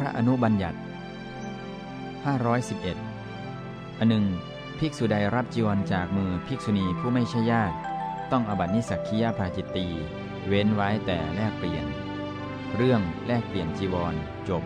พระอนุบัญญัติ 511 อันหนึ่ง ภิกษุใดรับจีวรจากมือภิกษุณีผู้ไม่ใช่ญาติ ต้องอบัตินิสักคียาภาจิตตี เว้นไว้แต่แลกเปลี่ยน เรื่องแลกเปลี่ยนจีวรจบ